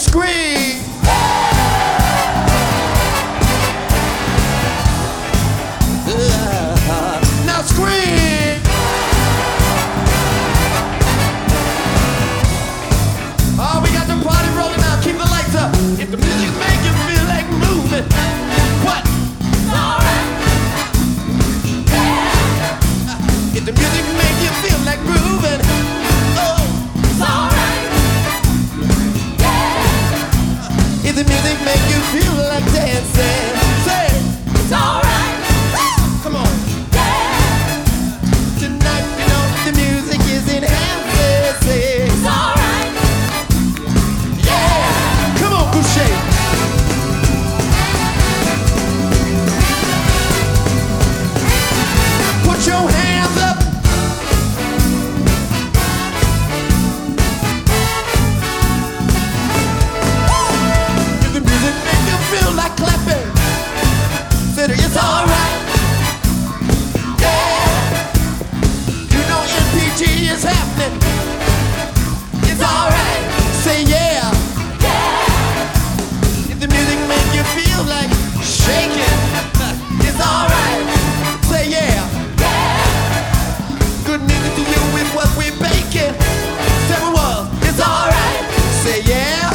scream. Now scream. Oh, we got the party rolling. Keep the lights up. If the music make you feel like moving, what? If the music make you feel like. the music make you feel like dancing? say yeah.